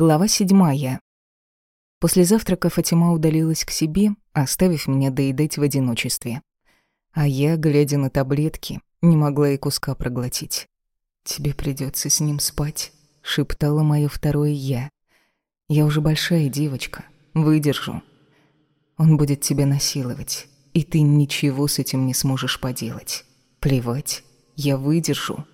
Глава седьмая. После завтрака Фатима удалилась к себе, оставив меня доедать в одиночестве. А я, глядя на таблетки, не могла и куска проглотить. «Тебе придется с ним спать», — шептала моё второе «я». «Я уже большая девочка, выдержу. Он будет тебя насиловать, и ты ничего с этим не сможешь поделать. Плевать, я выдержу».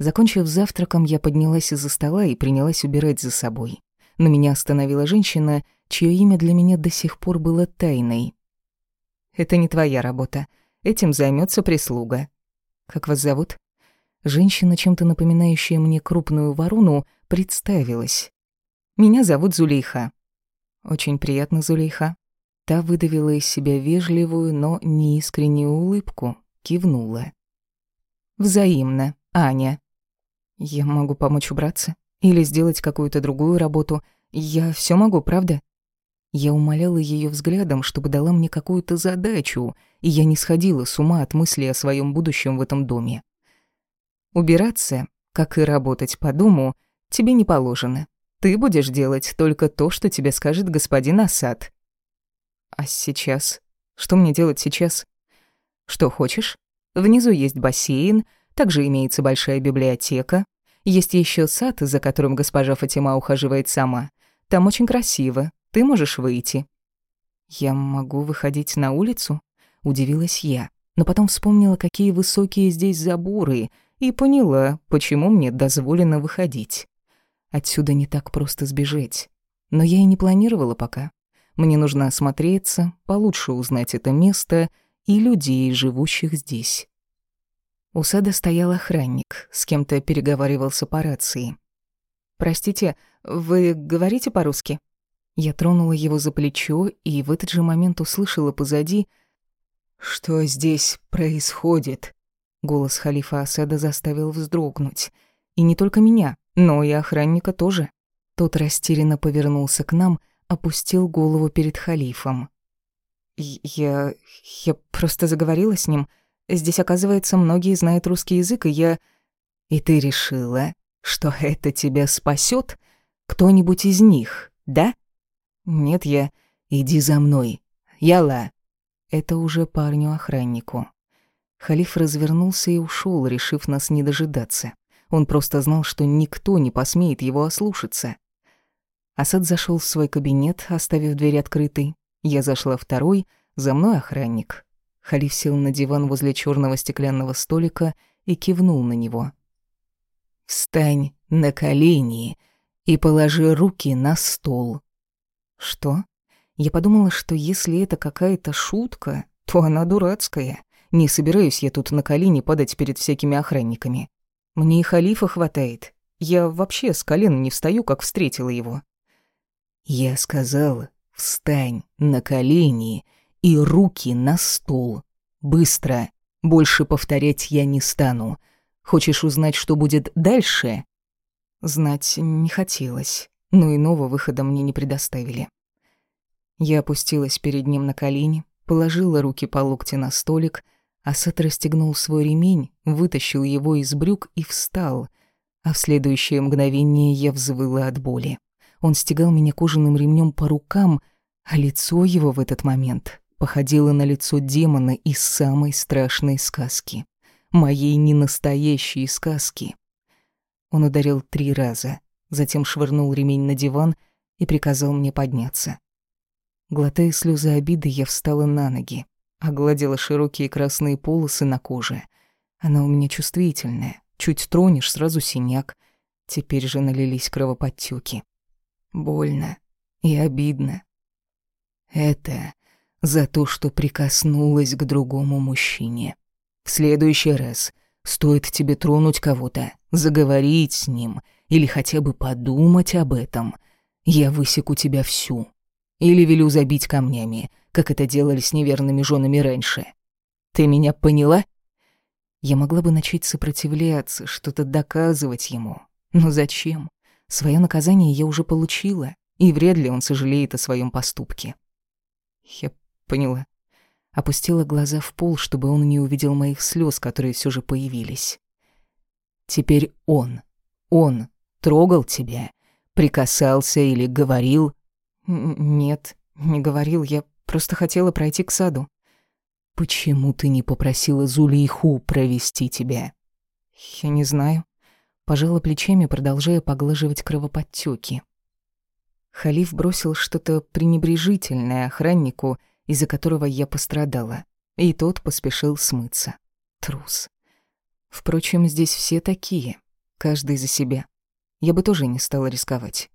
Закончив завтраком, я поднялась из-за стола и принялась убирать за собой. Но меня остановила женщина, чье имя для меня до сих пор было тайной. «Это не твоя работа. Этим займется прислуга». «Как вас зовут?» Женщина, чем-то напоминающая мне крупную ворону, представилась. «Меня зовут Зулейха». «Очень приятно, Зулейха». Та выдавила из себя вежливую, но неискреннюю улыбку, кивнула. «Взаимно, Аня». Я могу помочь убраться или сделать какую-то другую работу. Я все могу, правда? Я умоляла ее взглядом, чтобы дала мне какую-то задачу, и я не сходила с ума от мысли о своем будущем в этом доме. Убираться, как и работать по дому, тебе не положено. Ты будешь делать только то, что тебе скажет господин Асад. А сейчас? Что мне делать сейчас? Что хочешь? Внизу есть бассейн, также имеется большая библиотека. Есть еще сад, за которым госпожа Фатима ухаживает сама. Там очень красиво. Ты можешь выйти». «Я могу выходить на улицу?» — удивилась я. Но потом вспомнила, какие высокие здесь заборы, и поняла, почему мне дозволено выходить. Отсюда не так просто сбежать. Но я и не планировала пока. Мне нужно осмотреться, получше узнать это место и людей, живущих здесь. У сада стоял охранник, с кем-то переговаривался по рации. «Простите, вы говорите по-русски?» Я тронула его за плечо и в этот же момент услышала позади «Что здесь происходит?» Голос халифа Асада заставил вздрогнуть. И не только меня, но и охранника тоже. Тот растерянно повернулся к нам, опустил голову перед халифом. «Я... я просто заговорила с ним», Здесь, оказывается, многие знают русский язык, и я... И ты решила, что это тебя спасет? Кто-нибудь из них, да? Нет, я... Иди за мной. Яла. Это уже парню-охраннику. Халиф развернулся и ушел, решив нас не дожидаться. Он просто знал, что никто не посмеет его ослушаться. Асад зашел в свой кабинет, оставив дверь открытой. Я зашла второй, за мной охранник. Халиф сел на диван возле черного стеклянного столика и кивнул на него. «Встань на колени и положи руки на стол». «Что?» Я подумала, что если это какая-то шутка, то она дурацкая. Не собираюсь я тут на колени падать перед всякими охранниками. Мне и халифа хватает. Я вообще с колен не встаю, как встретила его. Я сказал, встань на колени и руки на стол. Быстро. Больше повторять я не стану. Хочешь узнать, что будет дальше? Знать не хотелось, но иного выхода мне не предоставили. Я опустилась перед ним на колени, положила руки по локти на столик, а Сет расстегнул свой ремень, вытащил его из брюк и встал, а в следующее мгновение я взвыла от боли. Он стегал меня кожаным ремнем по рукам, а лицо его в этот момент походила на лицо демона из самой страшной сказки. Моей ненастоящей сказки. Он ударил три раза, затем швырнул ремень на диван и приказал мне подняться. Глотая слезы обиды, я встала на ноги, огладила широкие красные полосы на коже. Она у меня чувствительная, чуть тронешь, сразу синяк. Теперь же налились кровоподтёки. Больно и обидно. Это за то, что прикоснулась к другому мужчине. В следующий раз стоит тебе тронуть кого-то, заговорить с ним или хотя бы подумать об этом, я высеку тебя всю. Или велю забить камнями, как это делали с неверными женами раньше. Ты меня поняла? Я могла бы начать сопротивляться, что-то доказывать ему. Но зачем? Свое наказание я уже получила, и вряд ли он сожалеет о своем поступке. Я Поняла. Опустила глаза в пол, чтобы он не увидел моих слез, которые все же появились. Теперь он, он трогал тебя, Прикасался или говорил?» «Нет, не говорил, я просто хотела пройти к саду». «Почему ты не попросила Зулейху провести тебя?» «Я не знаю». Пожала плечами, продолжая поглаживать кровоподтёки. Халиф бросил что-то пренебрежительное охраннику, из-за которого я пострадала, и тот поспешил смыться. Трус. Впрочем, здесь все такие, каждый за себя. Я бы тоже не стала рисковать.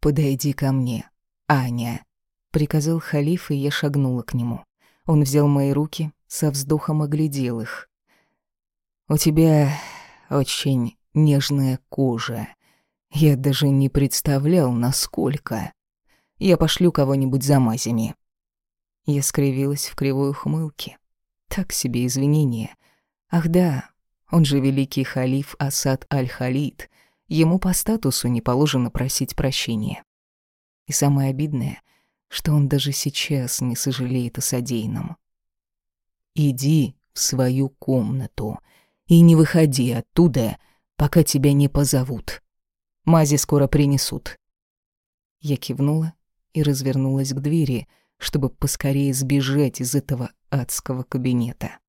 «Подойди ко мне, Аня», — приказал халиф, и я шагнула к нему. Он взял мои руки, со вздохом оглядел их. «У тебя очень нежная кожа. Я даже не представлял, насколько. Я пошлю кого-нибудь за мазями». Я скривилась в кривой ухмылке. Так себе извинения. Ах да, он же великий халиф Асад Аль-Халид. Ему по статусу не положено просить прощения. И самое обидное, что он даже сейчас не сожалеет о содеянном. «Иди в свою комнату и не выходи оттуда, пока тебя не позовут. Мази скоро принесут». Я кивнула и развернулась к двери, чтобы поскорее сбежать из этого адского кабинета.